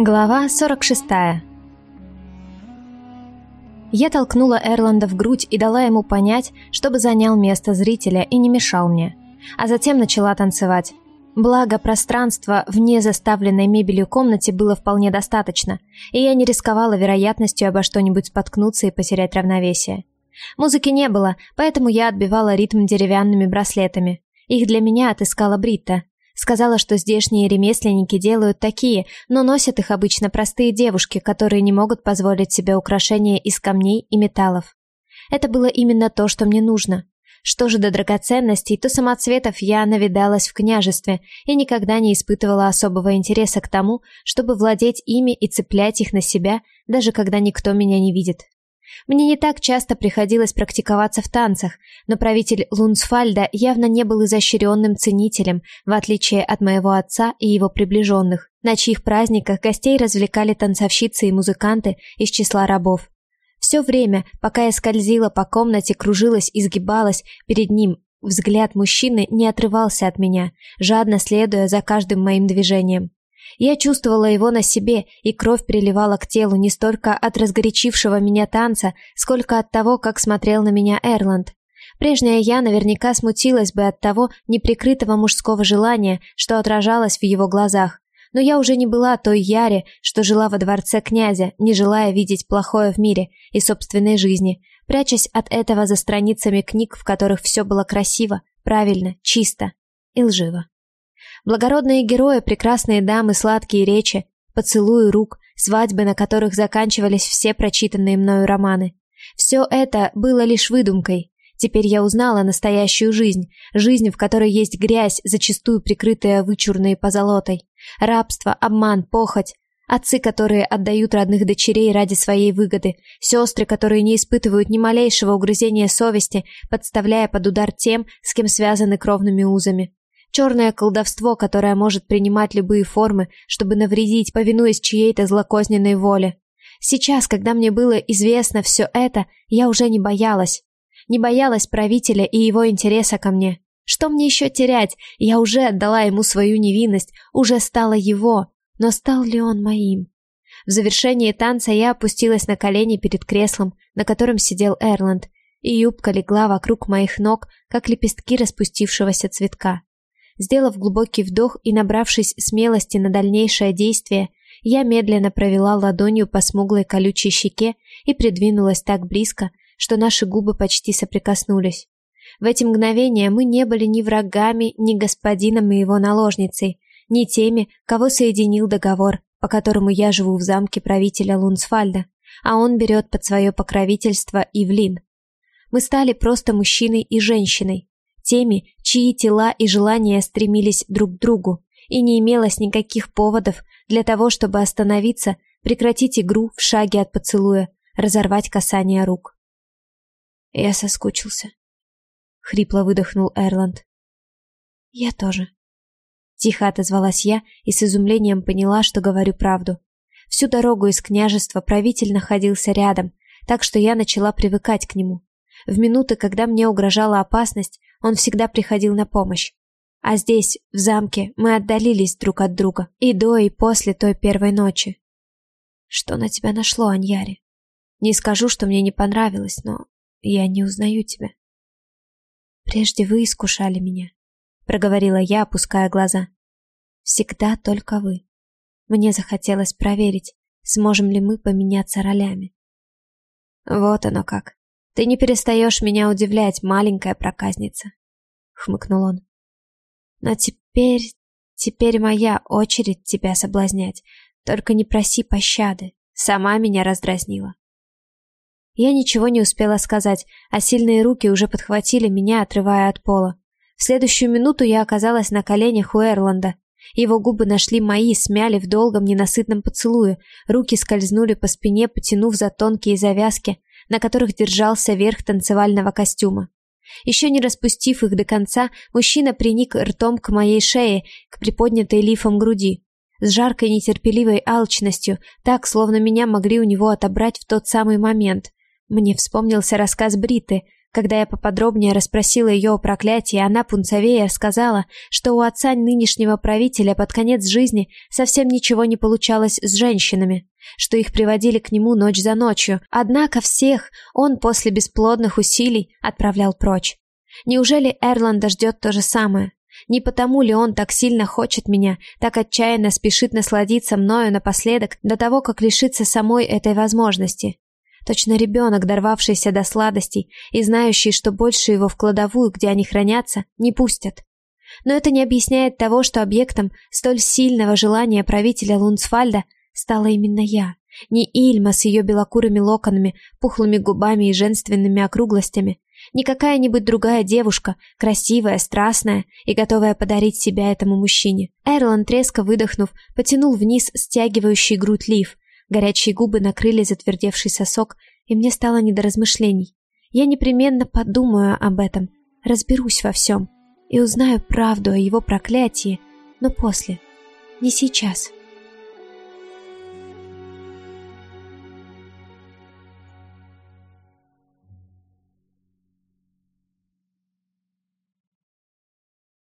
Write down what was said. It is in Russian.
Глава 46 Я толкнула Эрланда в грудь и дала ему понять, чтобы занял место зрителя и не мешал мне. А затем начала танцевать. Благо, пространства вне заставленной мебелью комнате было вполне достаточно, и я не рисковала вероятностью обо что-нибудь споткнуться и потерять равновесие. Музыки не было, поэтому я отбивала ритм деревянными браслетами. Их для меня отыскала Бритта, Сказала, что здешние ремесленники делают такие, но носят их обычно простые девушки, которые не могут позволить себе украшения из камней и металлов. Это было именно то, что мне нужно. Что же до драгоценностей, то самоцветов я навидалась в княжестве и никогда не испытывала особого интереса к тому, чтобы владеть ими и цеплять их на себя, даже когда никто меня не видит. Мне не так часто приходилось практиковаться в танцах, но правитель Лунсфальда явно не был изощренным ценителем, в отличие от моего отца и его приближенных, на чьих праздниках гостей развлекали танцовщицы и музыканты из числа рабов. Все время, пока я скользила по комнате, кружилась и сгибалась перед ним, взгляд мужчины не отрывался от меня, жадно следуя за каждым моим движением. Я чувствовала его на себе, и кровь приливала к телу не столько от разгорячившего меня танца, сколько от того, как смотрел на меня Эрланд. Прежняя я наверняка смутилась бы от того неприкрытого мужского желания, что отражалось в его глазах. Но я уже не была той Яре, что жила во дворце князя, не желая видеть плохое в мире и собственной жизни, прячась от этого за страницами книг, в которых все было красиво, правильно, чисто и лживо. Благородные герои, прекрасные дамы, сладкие речи, поцелуи рук, свадьбы, на которых заканчивались все прочитанные мною романы. Все это было лишь выдумкой. Теперь я узнала настоящую жизнь, жизнь, в которой есть грязь, зачастую прикрытая вычурной позолотой, рабство, обман, похоть, отцы, которые отдают родных дочерей ради своей выгоды, сестры, которые не испытывают ни малейшего угрызения совести, подставляя под удар тем, с кем связаны кровными узами. Черное колдовство, которое может принимать любые формы, чтобы навредить, повинуясь чьей-то злокозненной воле. Сейчас, когда мне было известно все это, я уже не боялась. Не боялась правителя и его интереса ко мне. Что мне еще терять? Я уже отдала ему свою невинность, уже стала его. Но стал ли он моим? В завершении танца я опустилась на колени перед креслом, на котором сидел Эрланд, и юбка легла вокруг моих ног, как лепестки распустившегося цветка. Сделав глубокий вдох и набравшись смелости на дальнейшее действие, я медленно провела ладонью по смуглой колючей щеке и придвинулась так близко, что наши губы почти соприкоснулись. В эти мгновения мы не были ни врагами, ни господином и его наложницей, ни теми, кого соединил договор, по которому я живу в замке правителя Лунсфальда, а он берет под свое покровительство Ивлин. Мы стали просто мужчиной и женщиной, теми, чьи тела и желания стремились друг к другу, и не имелось никаких поводов для того, чтобы остановиться, прекратить игру в шаге от поцелуя, разорвать касание рук. Я соскучился. Хрипло выдохнул Эрланд. Я тоже. Тихо отозвалась я и с изумлением поняла, что говорю правду. Всю дорогу из княжества правитель находился рядом, так что я начала привыкать к нему. В минуты, когда мне угрожала опасность, он всегда приходил на помощь. А здесь, в замке, мы отдалились друг от друга. И до, и после той первой ночи. Что на тебя нашло, Аньяри? Не скажу, что мне не понравилось, но я не узнаю тебя. Прежде вы искушали меня, проговорила я, опуская глаза. Всегда только вы. Мне захотелось проверить, сможем ли мы поменяться ролями. Вот оно как. Ты не перестаешь меня удивлять, маленькая проказница, хмыкнул он. Но теперь, теперь моя очередь тебя соблазнять. Только не проси пощады. Сама меня раздразнила. Я ничего не успела сказать, а сильные руки уже подхватили меня, отрывая от пола. В следующую минуту я оказалась на коленях у Эрланда. Его губы нашли мои, смяли в долгом ненасытном поцелуе, руки скользнули по спине, потянув за тонкие завязки, на которых держался верх танцевального костюма. Еще не распустив их до конца, мужчина приник ртом к моей шее, к приподнятой лифом груди. С жаркой нетерпеливой алчностью, так, словно меня могли у него отобрать в тот самый момент. Мне вспомнился рассказ Бриты, Когда я поподробнее расспросила ее о проклятии, она пунцовее сказала, что у отца нынешнего правителя под конец жизни совсем ничего не получалось с женщинами, что их приводили к нему ночь за ночью, однако всех он после бесплодных усилий отправлял прочь. Неужели Эрланда ждет то же самое? Не потому ли он так сильно хочет меня, так отчаянно спешит насладиться мною напоследок до того, как лишиться самой этой возможности? Точно ребенок, дорвавшийся до сладостей и знающий, что больше его в кладовую, где они хранятся, не пустят. Но это не объясняет того, что объектом столь сильного желания правителя Лунсфальда стала именно я. Не Ильма с ее белокурыми локонами, пухлыми губами и женственными округлостями, не какая-нибудь другая девушка, красивая, страстная и готовая подарить себя этому мужчине. Эрлан, треско выдохнув, потянул вниз стягивающий грудь лиф. Горячие губы накрыли затвердевший сосок, и мне стало не до размышлений. Я непременно подумаю об этом, разберусь во всем и узнаю правду о его проклятии, но после, не сейчас.